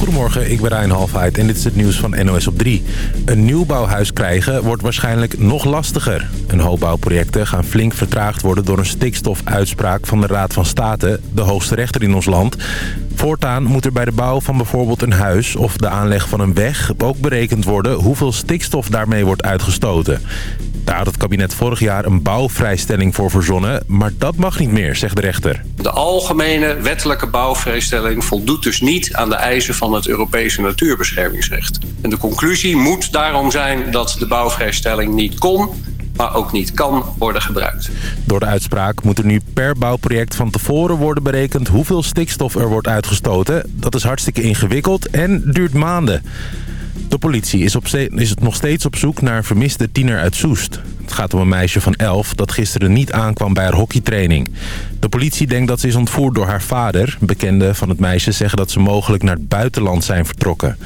Goedemorgen, ik ben Rijn Halfheid en dit is het nieuws van NOS op 3. Een nieuwbouwhuis krijgen wordt waarschijnlijk nog lastiger. Een hoop bouwprojecten gaan flink vertraagd worden door een stikstofuitspraak van de Raad van State, de hoogste rechter in ons land. Voortaan moet er bij de bouw van bijvoorbeeld een huis of de aanleg van een weg ook berekend worden hoeveel stikstof daarmee wordt uitgestoten. Daar had het kabinet vorig jaar een bouwvrijstelling voor verzonnen, maar dat mag niet meer, zegt de rechter. De algemene wettelijke bouwvrijstelling voldoet dus niet aan de eisen van het Europese natuurbeschermingsrecht. En de conclusie moet daarom zijn dat de bouwvrijstelling niet kon maar ook niet kan worden gebruikt. Door de uitspraak moet er nu per bouwproject van tevoren worden berekend hoeveel stikstof er wordt uitgestoten. Dat is hartstikke ingewikkeld en duurt maanden. De politie is, op is nog steeds op zoek naar vermiste tiener uit Soest. Het gaat om een meisje van 11 dat gisteren niet aankwam bij haar hockeytraining. De politie denkt dat ze is ontvoerd door haar vader. Bekenden van het meisje zeggen dat ze mogelijk naar het buitenland zijn vertrokken.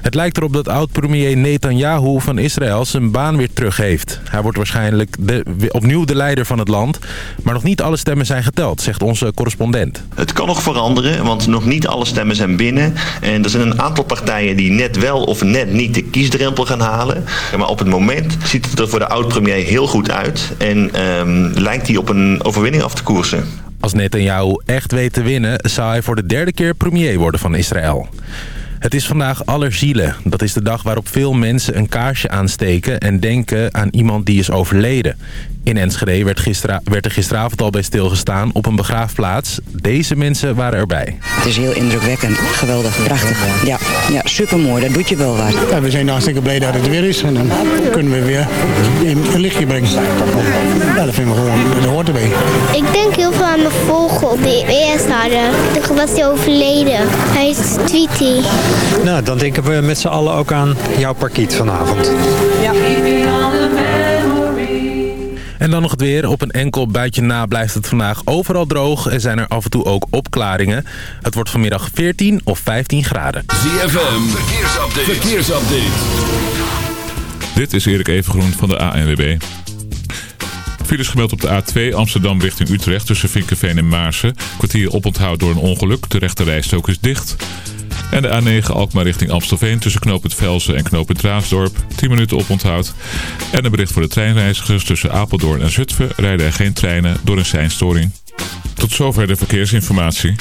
Het lijkt erop dat oud-premier Netanyahu van Israël zijn baan weer terug heeft. Hij wordt waarschijnlijk de, opnieuw de leider van het land. Maar nog niet alle stemmen zijn geteld, zegt onze correspondent. Het kan nog veranderen, want nog niet alle stemmen zijn binnen. En er zijn een aantal partijen die net wel of net niet de kiesdrempel gaan halen. Maar op het moment ziet het er voor de oud-premier heel goed uit. En um, lijkt hij op een overwinning af te koersen. Als Netanyahu echt weet te winnen, zou hij voor de derde keer premier worden van Israël. Het is vandaag Allerzielen. Dat is de dag waarop veel mensen een kaarsje aansteken... en denken aan iemand die is overleden. In Enschede werd, werd er gisteravond al bij stilgestaan op een begraafplaats. Deze mensen waren erbij. Het is heel indrukwekkend. Geweldig. Prachtig. Ja, ja supermooi. Dat doet je wel wat. Ja, we zijn hartstikke blij dat het weer is. En dan kunnen we weer een lichtje brengen. Ja, dat vinden we gewoon. Dat hoort erbij. Ik denk heel veel aan mijn vogel die we eerst hadden. Toen was hij overleden. Hij is Tweety. Nou, dan denken we met z'n allen ook aan jouw parkiet vanavond. Ja. En dan nog het weer. Op een enkel buitje na blijft het vandaag overal droog. En zijn er af en toe ook opklaringen. Het wordt vanmiddag 14 of 15 graden. ZFM, verkeersupdate. verkeersupdate. Dit is Erik Evengroen van de ANWB. Files gemeld op de A2 Amsterdam richting Utrecht tussen Vinkenveen en Maarsen. Kwartier oponthoud door een ongeluk. De rechte rijstrook is dicht. En de A9 Alkmaar richting Amstelveen tussen knooppunt Velsen en knooppunt Raasdorp. 10 minuten op onthoud. En een bericht voor de treinreizigers tussen Apeldoorn en Zutphen rijden er geen treinen door een seinstoring. Tot zover de verkeersinformatie.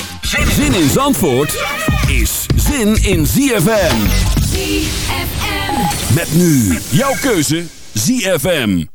Zin in Zandvoort is zin in ZFM. ZFM. Met nu jouw keuze ZFM.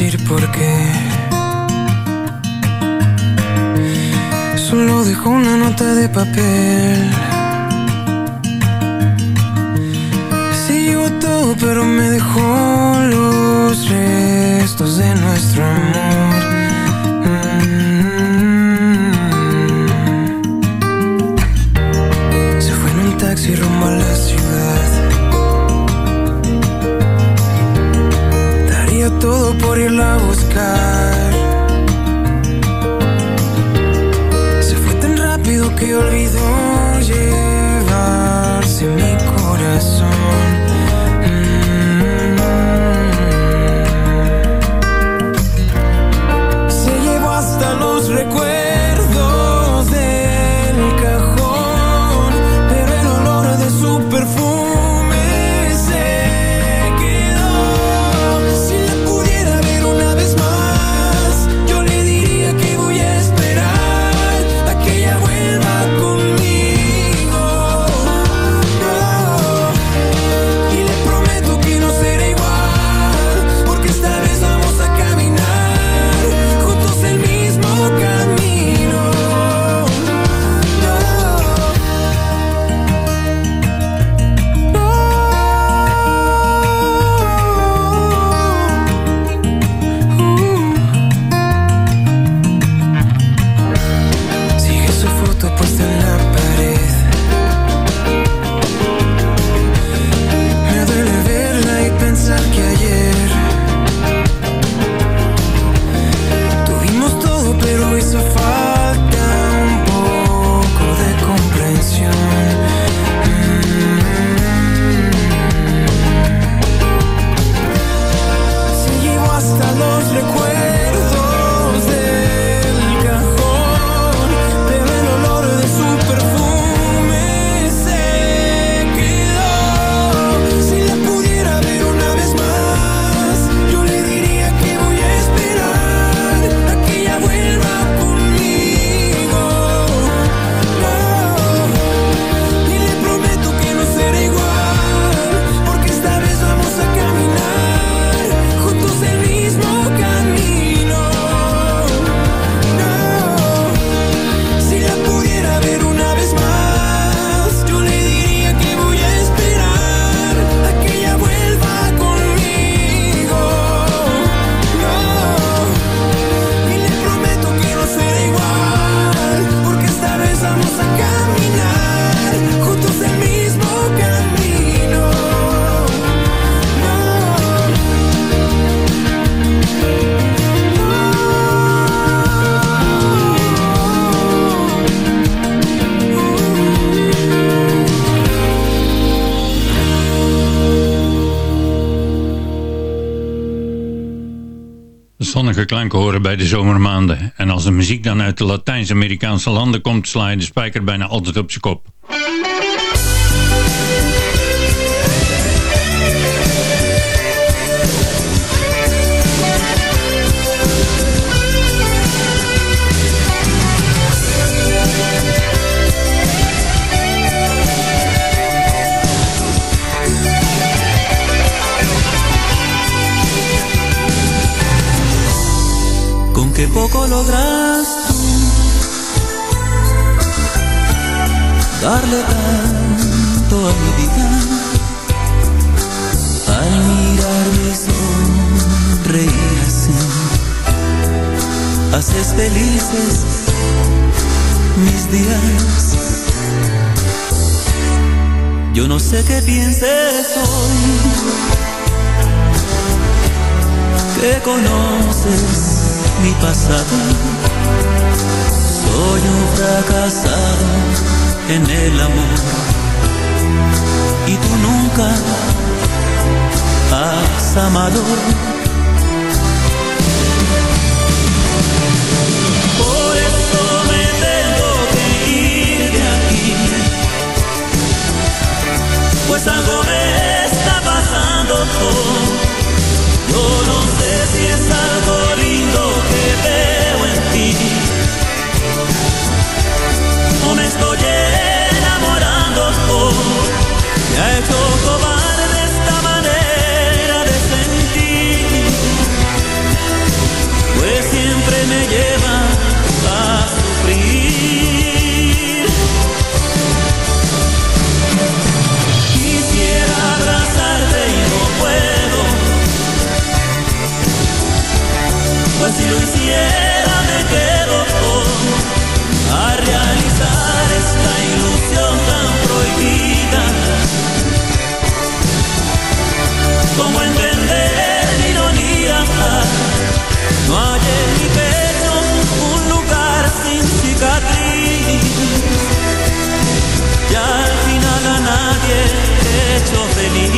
Decir. Solo dejó una nota de papel. Llevó todo, pero me dejó los restos de nuestro amor. bij de zomermaanden. En als de muziek dan uit de Latijns-Amerikaanse landen komt, sla je de spijker bijna altijd op zijn kop. podrás tú darle tanto a mi vida al mirarme sonreír así. Haces felices mis días. Yo no sé qué pienses hoy, que conoces mi pasado. Soy un fracasado en el amor. Y tú nunca has amado. Por eso me tengo que ir de aquí. Pues algo me está pasando. Yo no sé si es algo me estoy enamorando, oh, me ha hecho cobarde. hecho feliz.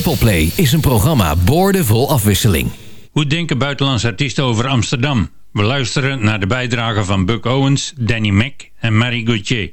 Triple Play is een programma boordevol afwisseling. Hoe denken buitenlandse artiesten over Amsterdam? We luisteren naar de bijdragen van Buck Owens, Danny Mac en Marie Gauthier.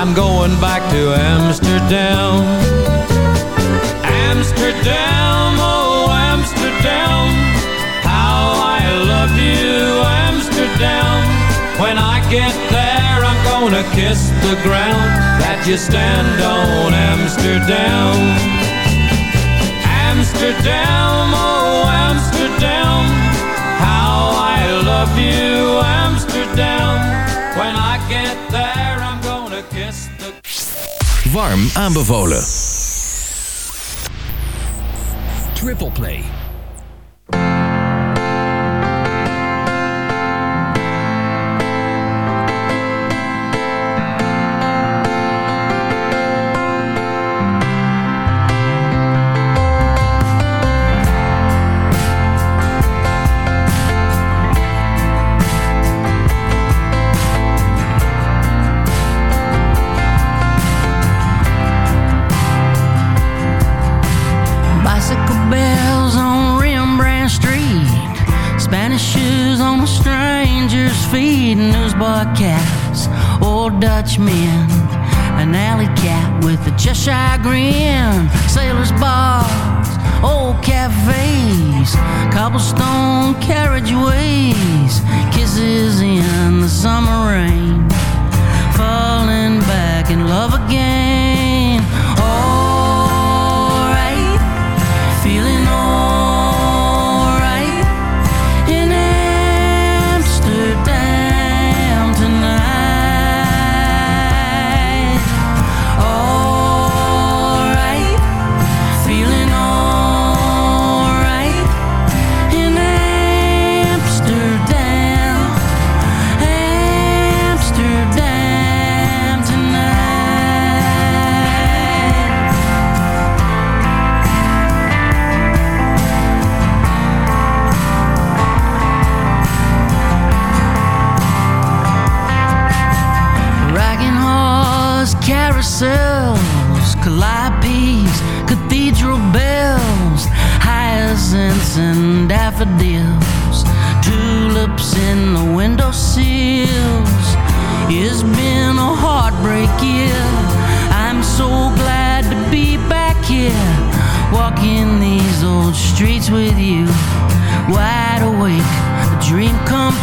I'm going back to Amsterdam. Amsterdam, oh Amsterdam, how I love you, Amsterdam. When I get there, I'm gonna kiss the ground that you stand on, Amsterdam. Amsterdam, oh Amsterdam, how I love you, Warm aanbevolen. Triple Play. Grin. Sailors' bars, old cafes. Cobblestone carriageways. Kisses in the summer rain. Falling back in love again.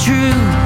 True.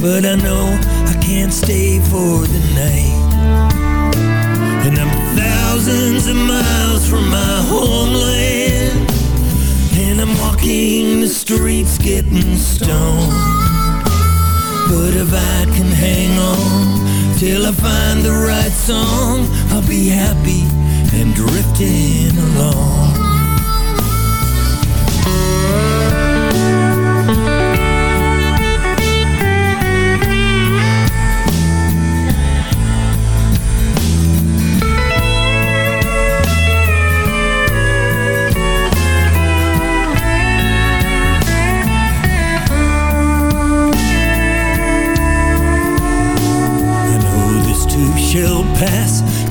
But I know I can't stay for the night. And I'm thousands of miles from my homeland. And I'm walking the streets getting stoned. But if I can hang on Till I find the right song I'll be happy and drifting along.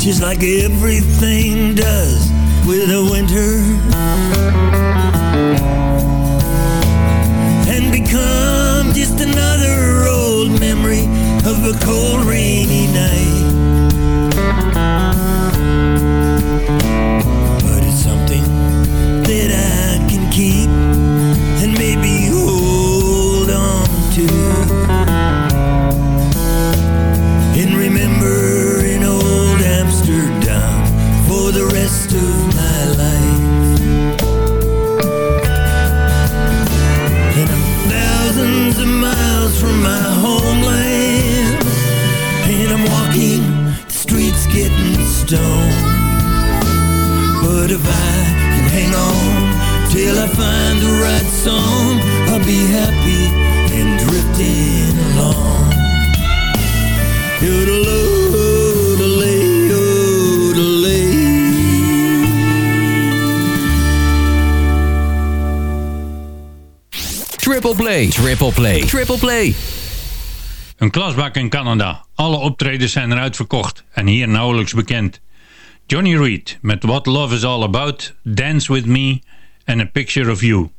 just like everything does with the winter. And become just another old memory of a cold Triple Play, Triple Play, Triple Play. Een klasbak in Canada. Alle optredens zijn eruit verkocht en hier nauwelijks bekend. Johnny Reed met What Love Is All About, Dance With Me en A Picture Of You.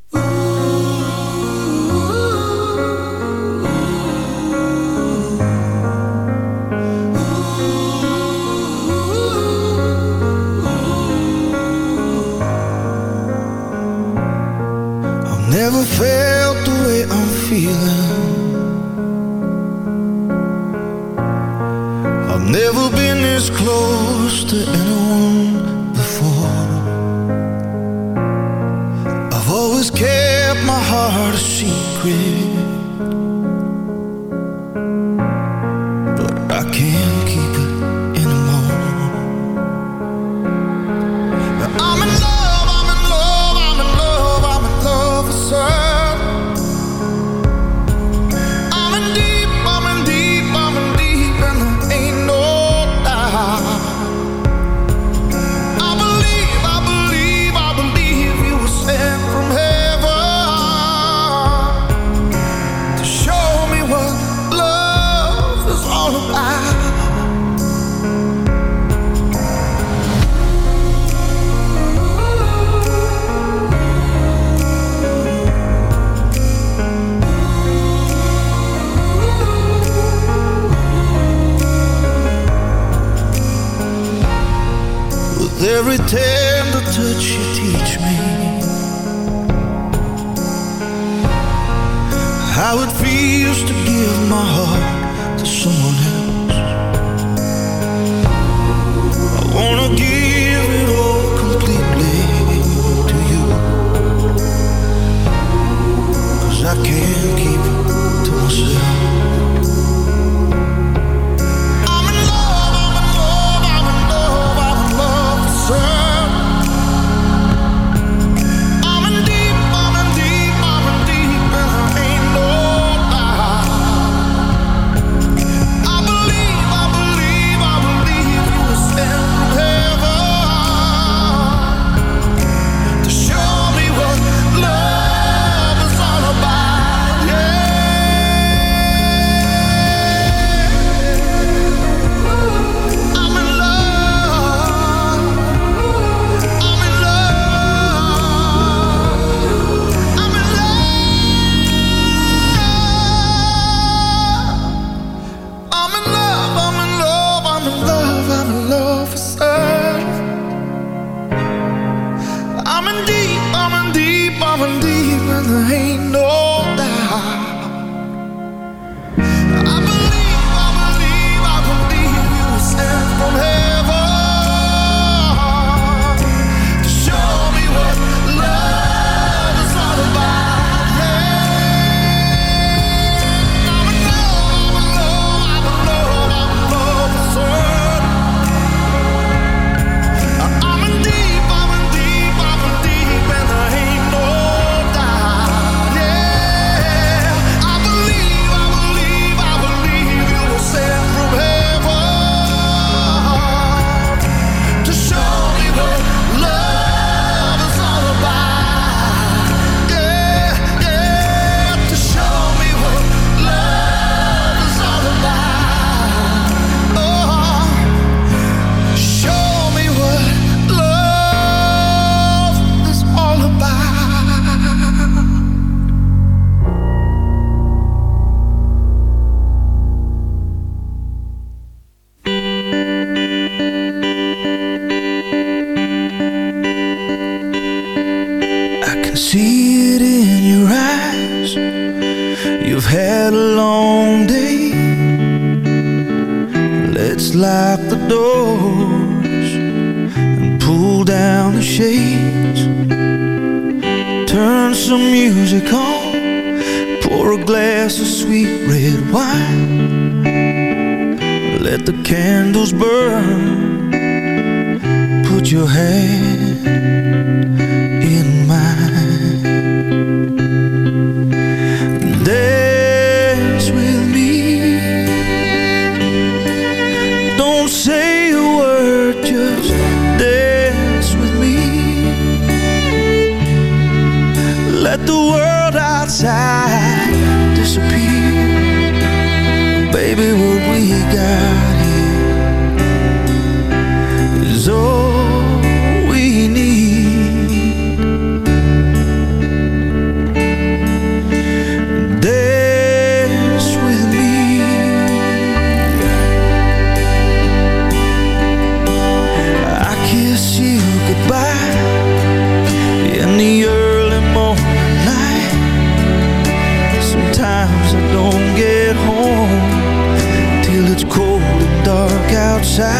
But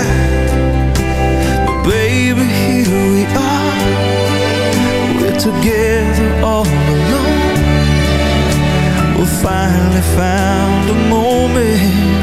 baby, here we are. We're together all alone. We finally found a moment.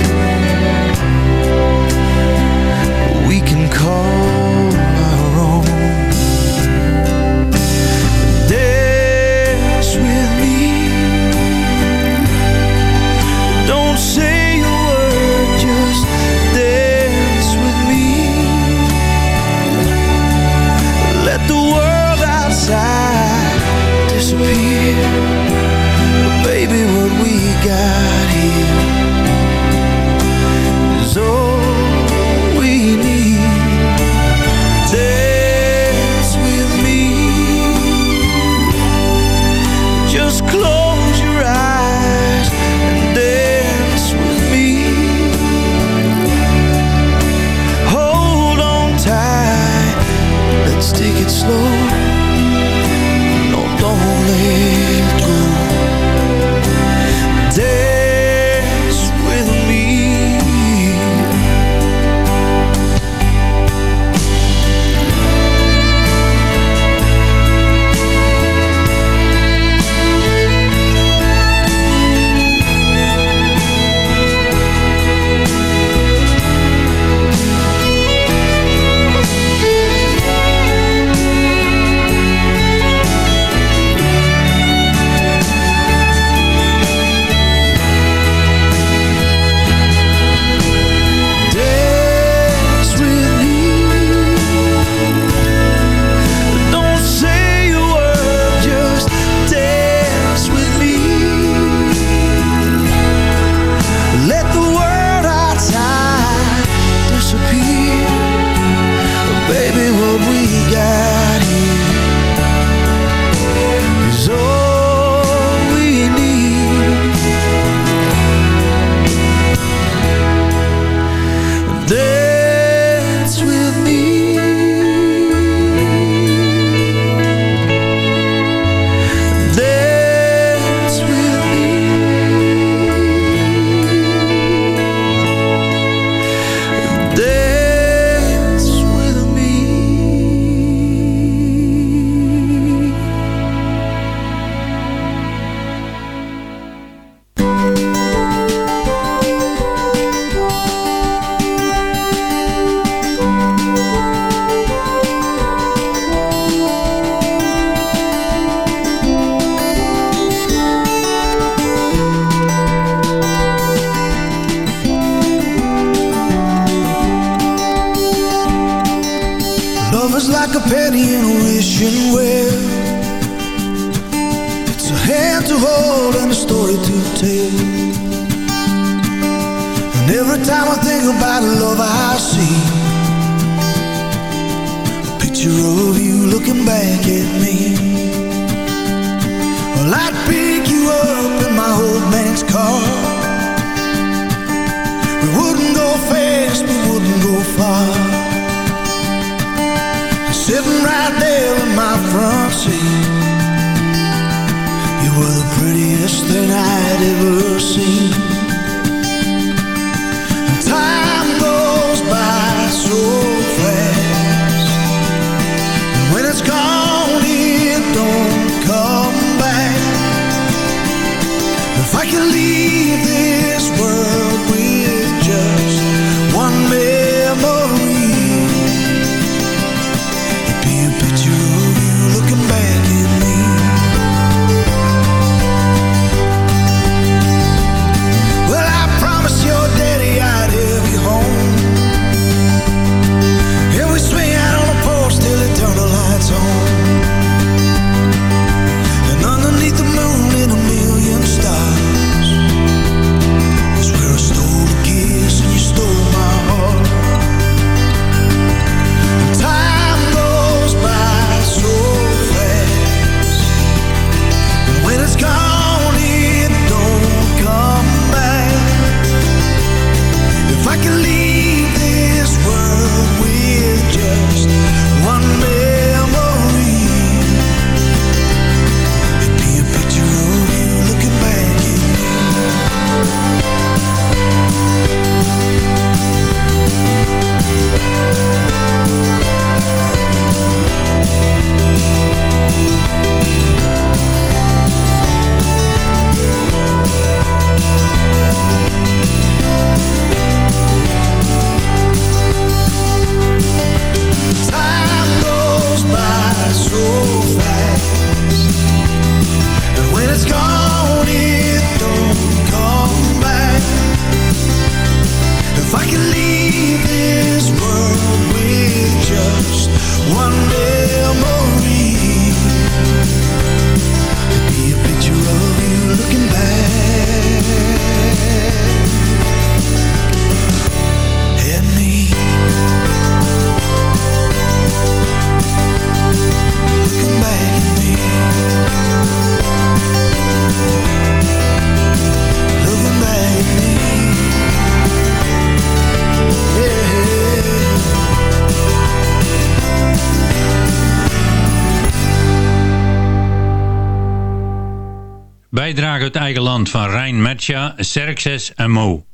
Bijdrage uit eigen land van Rijn Metja, Xerxes en Mo.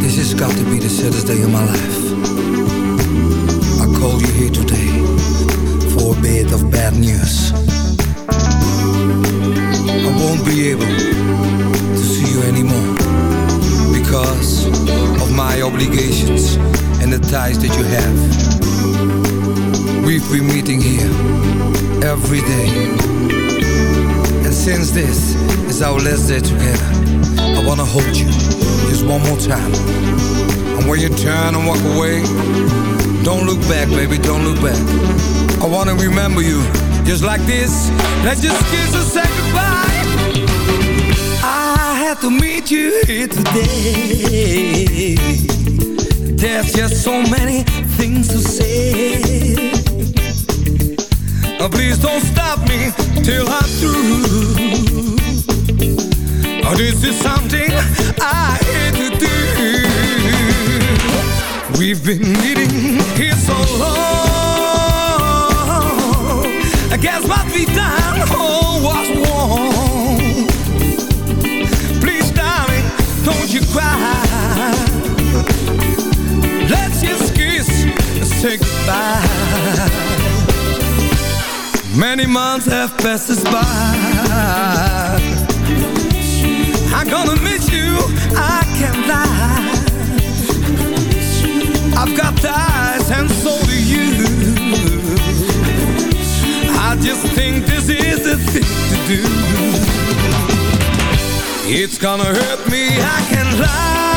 This has got to be the saddest day of my life. I called you here today for a bit of bad news. I won't be able to see you anymore because of my obligations and the ties that you have. We've been meeting here every day. Since this is our last day together, I wanna hold you just one more time. And when you turn and walk away, don't look back, baby, don't look back. I wanna remember you just like this. Let's just kiss and say goodbye. I had to meet you here today. There's just so many things to say. Oh, please don't stop me till I'm through. Oh, this is something I hate to do. We've been meeting here so long. I guess what we've done oh, was wrong. Many months have passed us by. I'm gonna miss you, I can't lie. I've got eyes and so do you. I just think this is the thing to do. It's gonna hurt me, I can't lie.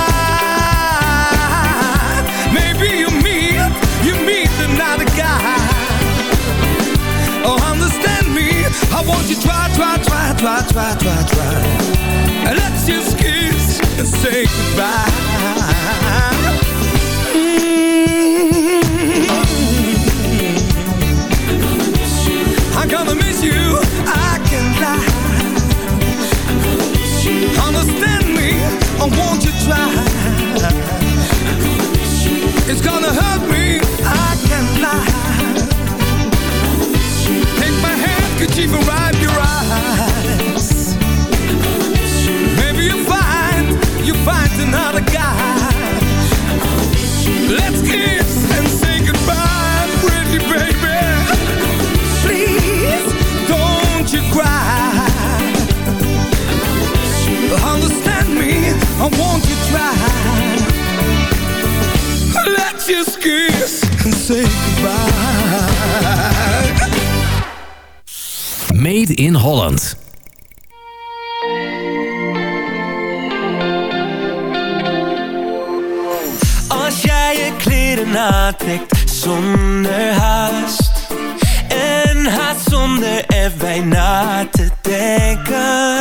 I want you try, try, try, try, try, try, try. Let's just kiss and say goodbye. Mm. I'm gonna miss you. I can lie. Understand me. I want you try. It's gonna hurt me. I can lie. Could you wipe your eyes? Maybe you find, you find another guy. Let's kiss and say goodbye, pretty baby. Please, don't you cry. Understand me, I want you try. Let's just kiss and say goodbye. Made in Holland. Als jij je kleren aantrekt zonder haast En haast zonder erbij na te denken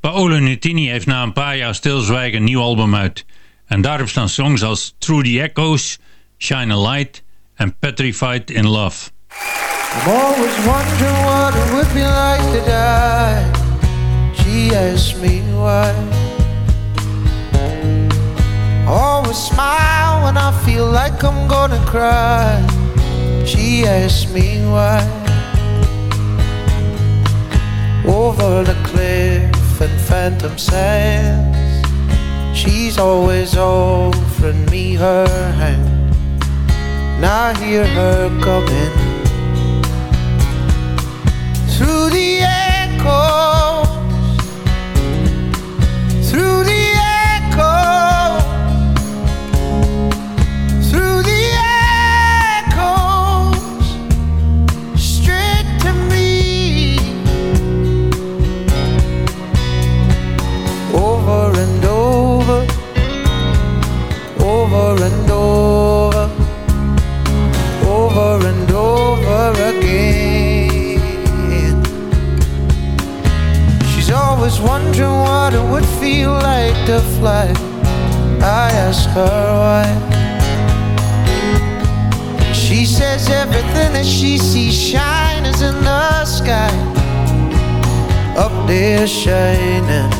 Paolo Nutini heeft na een paar jaar stilzwijgen een nieuw album uit. En daarop staan songs als Through the Echoes, Shine a Light en Petrified in Love. I'm always wondering what it would be like to die. She asked me why. Always smile when I feel like I'm gonna cry. She asked me why. Over the cliff phantom sands, she's always offering me her hand. And I hear her coming through the echoes, like to fly. I ask her why. She says everything that she sees shine is in the sky. Up there shining.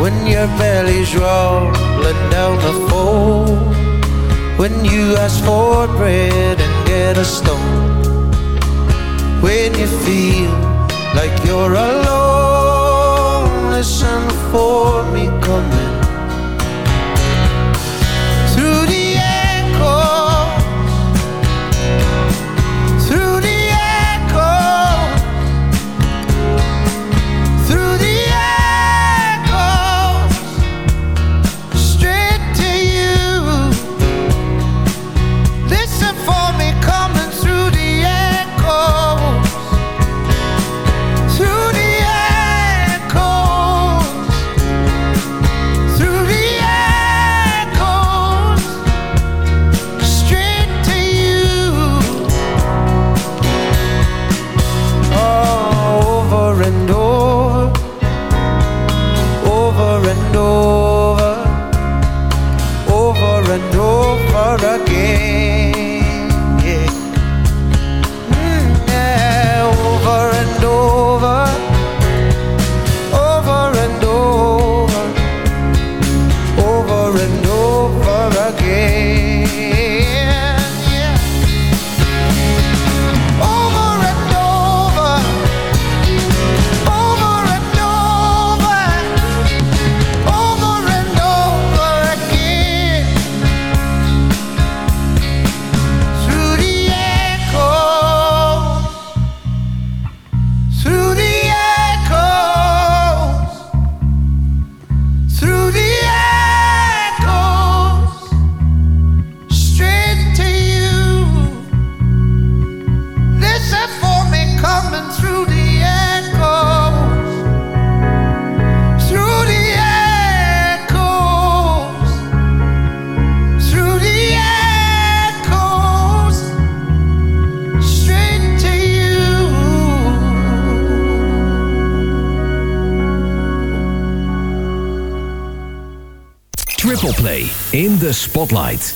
When your belly's rolling down the fold. When you ask for bread and get a stone. When you feel like you're alone, for me coming. Spotlight.